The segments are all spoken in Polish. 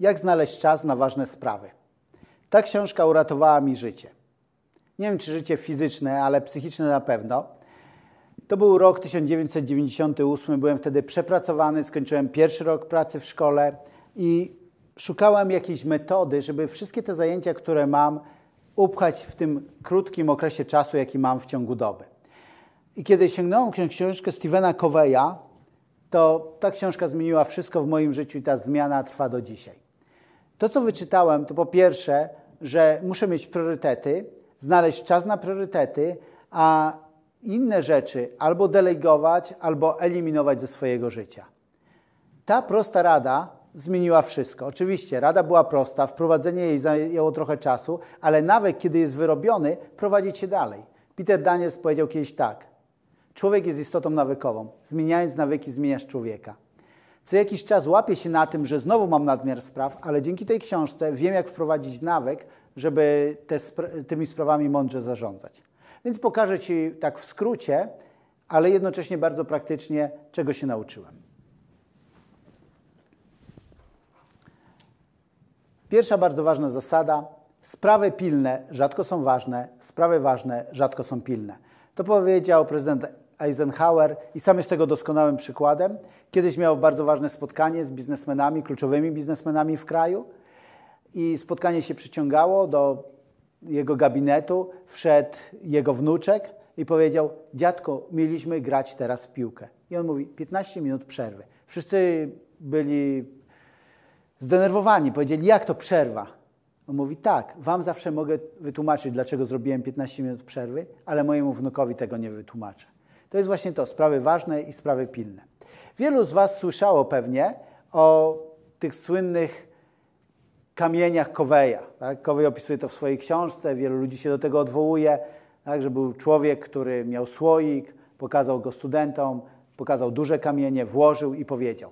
Jak znaleźć czas na ważne sprawy. Ta książka uratowała mi życie. Nie wiem, czy życie fizyczne, ale psychiczne na pewno. To był rok 1998, byłem wtedy przepracowany, skończyłem pierwszy rok pracy w szkole i szukałem jakiejś metody, żeby wszystkie te zajęcia, które mam, upchać w tym krótkim okresie czasu, jaki mam w ciągu doby. I kiedy sięgnąłem książkę Stevena Coveya, to ta książka zmieniła wszystko w moim życiu i ta zmiana trwa do dzisiaj. To, co wyczytałem, to po pierwsze, że muszę mieć priorytety, znaleźć czas na priorytety, a inne rzeczy albo delegować, albo eliminować ze swojego życia. Ta prosta rada zmieniła wszystko. Oczywiście rada była prosta, wprowadzenie jej zajęło trochę czasu, ale nawyk, kiedy jest wyrobiony, prowadzi cię dalej. Peter Daniels powiedział kiedyś tak: Człowiek jest istotą nawykową. Zmieniając nawyki, zmieniasz człowieka. Co jakiś czas łapię się na tym, że znowu mam nadmiar spraw, ale dzięki tej książce wiem, jak wprowadzić nawyk, żeby te, tymi sprawami mądrze zarządzać. Więc pokażę Ci tak w skrócie, ale jednocześnie bardzo praktycznie, czego się nauczyłem. Pierwsza bardzo ważna zasada: sprawy pilne rzadko są ważne, sprawy ważne rzadko są pilne. To powiedział prezydent Eisenhower i sam jest tego doskonałym przykładem. Kiedyś miał bardzo ważne spotkanie z biznesmenami, kluczowymi biznesmenami w kraju i spotkanie się przyciągało do jego gabinetu, wszedł jego wnuczek i powiedział: Dziadko, mieliśmy grać teraz w piłkę. I on mówi: 15 minut przerwy. Wszyscy byli zdenerwowani, powiedzieli: Jak to przerwa? On mówi: Tak, wam zawsze mogę wytłumaczyć, dlaczego zrobiłem 15 minut przerwy, ale mojemu wnukowi tego nie wytłumaczę. To jest właśnie to: sprawy ważne i sprawy pilne. Wielu z Was słyszało pewnie o tych słynnych kamieniach Koweja. Tak? Kowej opisuje to w swojej książce, wielu ludzi się do tego odwołuje, tak? że był człowiek, który miał słoik, pokazał go studentom, pokazał duże kamienie, włożył i powiedział.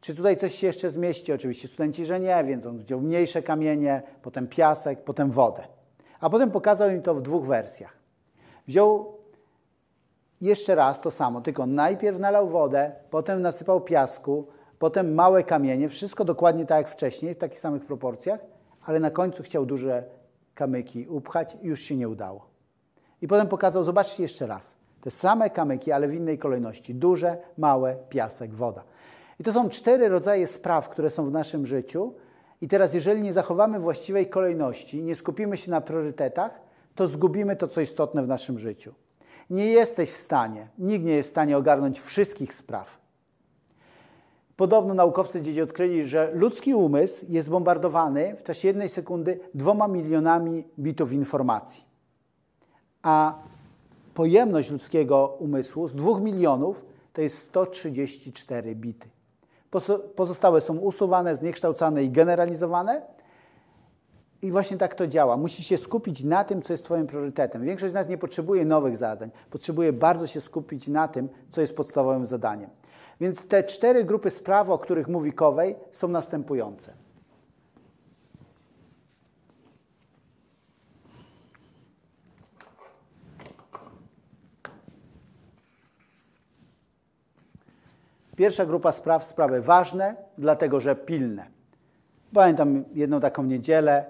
Czy tutaj coś się jeszcze zmieści? Oczywiście studenci, że nie, więc on wziął mniejsze kamienie, potem piasek, potem wodę. A potem pokazał im to w dwóch wersjach. Wziął jeszcze raz to samo, tylko najpierw nalał wodę, potem nasypał piasku, potem małe kamienie, wszystko dokładnie tak jak wcześniej, w takich samych proporcjach, ale na końcu chciał duże kamyki upchać i już się nie udało. I potem pokazał, zobaczcie jeszcze raz, te same kamyki, ale w innej kolejności. Duże, małe, piasek, woda. I to są cztery rodzaje spraw, które są w naszym życiu. I teraz, jeżeli nie zachowamy właściwej kolejności, nie skupimy się na priorytetach, to zgubimy to, co istotne w naszym życiu. Nie jesteś w stanie, nikt nie jest w stanie ogarnąć wszystkich spraw. Podobno naukowcy dziś odkryli, że ludzki umysł jest bombardowany w czasie jednej sekundy dwoma milionami bitów informacji. A pojemność ludzkiego umysłu z dwóch milionów to jest 134 bity. Pozostałe są usuwane, zniekształcane i generalizowane. I właśnie tak to działa. Musisz się skupić na tym, co jest Twoim priorytetem. Większość z nas nie potrzebuje nowych zadań. Potrzebuje bardzo się skupić na tym, co jest podstawowym zadaniem. Więc te cztery grupy spraw, o których mówi Kowej, są następujące. Pierwsza grupa spraw, sprawy ważne, dlatego że pilne. Pamiętam jedną taką niedzielę,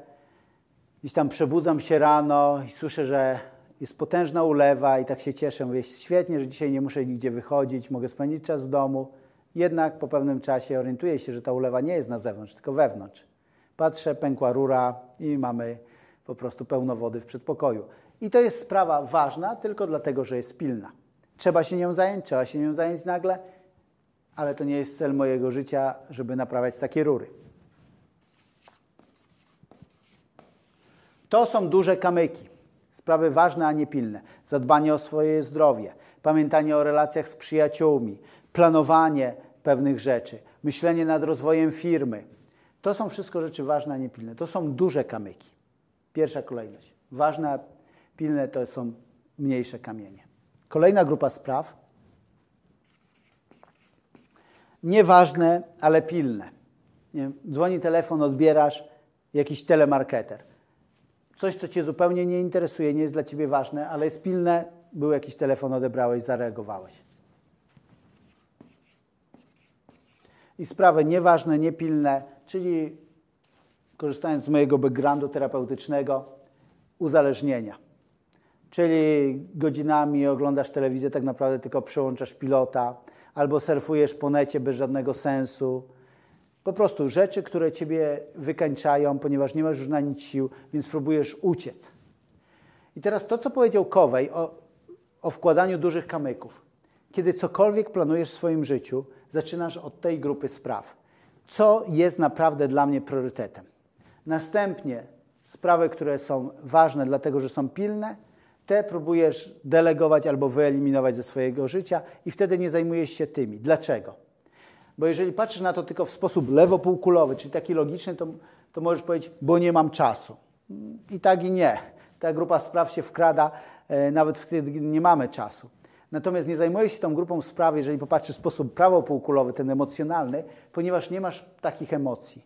gdzieś tam przebudzam się rano i słyszę, że jest potężna ulewa i tak się cieszę. Mówię, świetnie, że dzisiaj nie muszę nigdzie wychodzić, mogę spędzić czas w domu. Jednak po pewnym czasie orientuję się, że ta ulewa nie jest na zewnątrz, tylko wewnątrz. Patrzę, pękła rura i mamy po prostu pełno wody w przedpokoju. I to jest sprawa ważna tylko dlatego, że jest pilna. Trzeba się nią zająć, trzeba się nią zająć nagle, ale to nie jest cel mojego życia, żeby naprawiać takie rury. To są duże kamyki. Sprawy ważne, a nie pilne. Zadbanie o swoje zdrowie, pamiętanie o relacjach z przyjaciółmi, planowanie pewnych rzeczy, myślenie nad rozwojem firmy. To są wszystko rzeczy ważne, a nie pilne. To są duże kamyki. Pierwsza kolejność. Ważne, a pilne to są mniejsze kamienie. Kolejna grupa spraw. Nieważne, ale pilne. Dzwoni telefon, odbierasz, jakiś telemarketer coś, co Cię zupełnie nie interesuje, nie jest dla Ciebie ważne, ale jest pilne, był jakiś telefon, odebrałeś, zareagowałeś. I sprawy nieważne, niepilne czyli korzystając z mojego backgroundu terapeutycznego, uzależnienia. Czyli godzinami oglądasz telewizję, tak naprawdę tylko przełączasz pilota, albo surfujesz po necie bez żadnego sensu. Po prostu rzeczy, które ciebie wykańczają, ponieważ nie masz już na nic sił, więc próbujesz uciec. I teraz to, co powiedział Kowej o, o wkładaniu dużych kamyków. Kiedy cokolwiek planujesz w swoim życiu, zaczynasz od tej grupy spraw. Co jest naprawdę dla mnie priorytetem? Następnie sprawy, które są ważne, dlatego że są pilne, te próbujesz delegować albo wyeliminować ze swojego życia i wtedy nie zajmujesz się tymi. Dlaczego? Bo jeżeli patrzysz na to tylko w sposób lewopółkulowy, czyli taki logiczny, to, to możesz powiedzieć, bo nie mam czasu. I tak i nie. Ta grupa spraw się wkrada e, nawet wtedy, gdy nie mamy czasu. Natomiast nie zajmujesz się tą grupą spraw, jeżeli popatrzysz w sposób prawopółkulowy, ten emocjonalny, ponieważ nie masz takich emocji.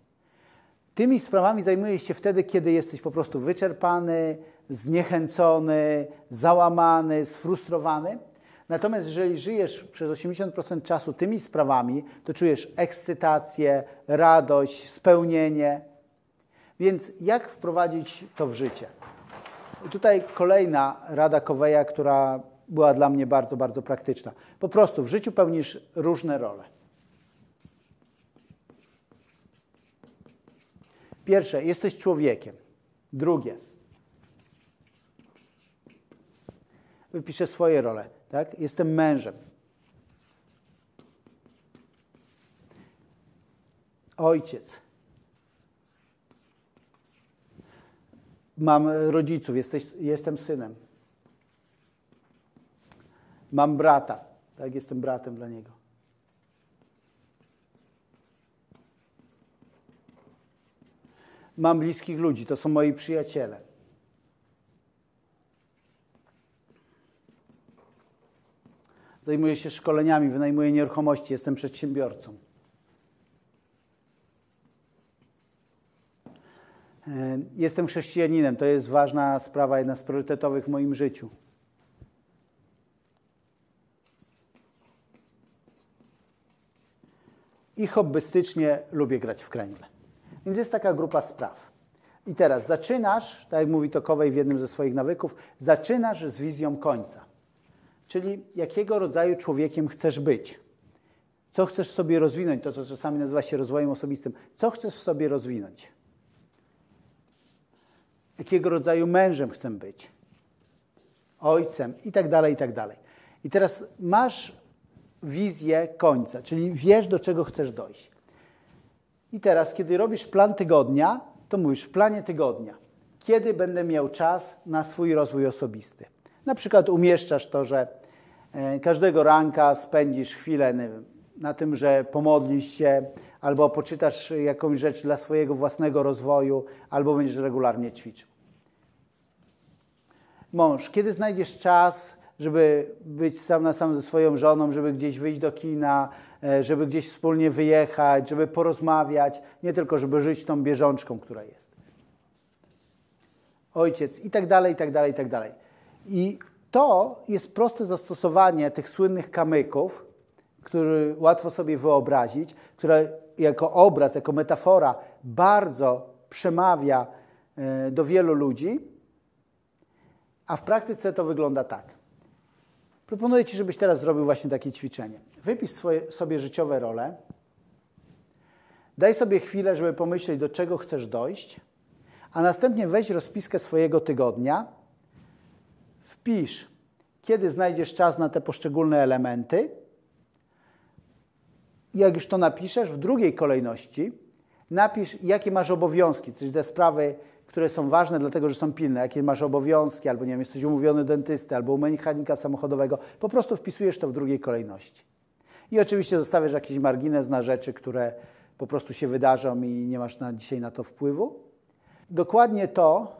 Tymi sprawami zajmujesz się wtedy, kiedy jesteś po prostu wyczerpany, zniechęcony, załamany, sfrustrowany. Natomiast jeżeli żyjesz przez 80% czasu tymi sprawami, to czujesz ekscytację, radość, spełnienie. Więc jak wprowadzić to w życie? I tutaj kolejna rada Koweja, która była dla mnie bardzo, bardzo praktyczna. Po prostu w życiu pełnisz różne role. Pierwsze, jesteś człowiekiem. Drugie, wypiszę swoje role. Tak? Jestem mężem. Ojciec. Mam rodziców, jesteś, jestem synem. Mam brata, tak? Jestem bratem dla niego. Mam bliskich ludzi, to są moi przyjaciele. Zajmuję się szkoleniami, wynajmuję nieruchomości, jestem przedsiębiorcą. E, jestem chrześcijaninem, to jest ważna sprawa, jedna z priorytetowych w moim życiu. I hobbystycznie lubię grać w kręgle. Więc jest taka grupa spraw. I teraz zaczynasz, tak jak mówi Tokowej w jednym ze swoich nawyków, zaczynasz z wizją końca. Czyli jakiego rodzaju człowiekiem chcesz być. Co chcesz sobie rozwinąć, to co czasami nazywa się rozwojem osobistym. Co chcesz w sobie rozwinąć? Jakiego rodzaju mężem chcę być? Ojcem i tak dalej, i tak dalej. I teraz masz wizję końca, czyli wiesz, do czego chcesz dojść. I teraz, kiedy robisz plan tygodnia, to mówisz w planie tygodnia, kiedy będę miał czas na swój rozwój osobisty. Na przykład umieszczasz to, że każdego ranka spędzisz chwilę na tym, że pomodlisz się, albo poczytasz jakąś rzecz dla swojego własnego rozwoju, albo będziesz regularnie ćwiczył. Mąż, kiedy znajdziesz czas, żeby być sam na sam ze swoją żoną, żeby gdzieś wyjść do kina, e, żeby gdzieś wspólnie wyjechać, żeby porozmawiać, nie tylko żeby żyć tą bieżączką, która jest. Ojciec i tak dalej, i tak dalej, i tak dalej. I to jest proste zastosowanie tych słynnych kamyków, który łatwo sobie wyobrazić, które jako obraz, jako metafora bardzo przemawia e, do wielu ludzi, a w praktyce to wygląda tak. Proponuję Ci, żebyś teraz zrobił właśnie takie ćwiczenie. Wypisz swoje, sobie życiowe role, daj sobie chwilę, żeby pomyśleć, do czego chcesz dojść, a następnie weź rozpiskę swojego tygodnia wpisz, kiedy znajdziesz czas na te poszczególne elementy. I jak już to napiszesz, w drugiej kolejności napisz, jakie masz obowiązki, czyli te sprawy, które są ważne, dlatego że są pilne, jakie masz obowiązki, albo nie wiem, jesteś umówiony dentysty, albo u mechanika samochodowego. Po prostu wpisujesz to w drugiej kolejności. I oczywiście zostawiasz jakiś margines na rzeczy, które po prostu się wydarzą i nie masz na, dzisiaj na to wpływu. Dokładnie to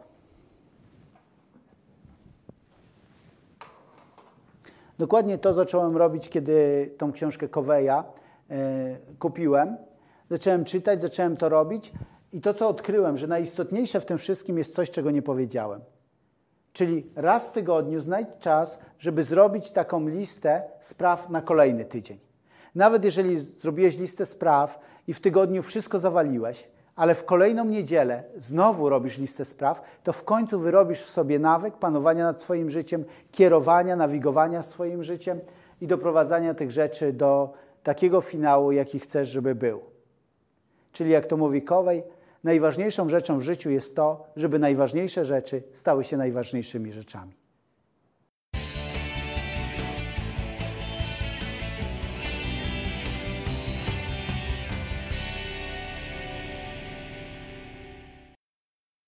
Dokładnie to zacząłem robić, kiedy tą książkę Koweja e, kupiłem. Zacząłem czytać, zacząłem to robić i to, co odkryłem, że najistotniejsze w tym wszystkim jest coś, czego nie powiedziałem. Czyli raz w tygodniu znajdź czas, żeby zrobić taką listę spraw na kolejny tydzień. Nawet jeżeli zrobiłeś listę spraw i w tygodniu wszystko zawaliłeś, ale w kolejną niedzielę znowu robisz listę spraw, to w końcu wyrobisz w sobie nawyk panowania nad swoim życiem, kierowania, nawigowania swoim życiem i doprowadzania tych rzeczy do takiego finału, jaki chcesz, żeby był. Czyli jak to mówi Kowej, najważniejszą rzeczą w życiu jest to, żeby najważniejsze rzeczy stały się najważniejszymi rzeczami.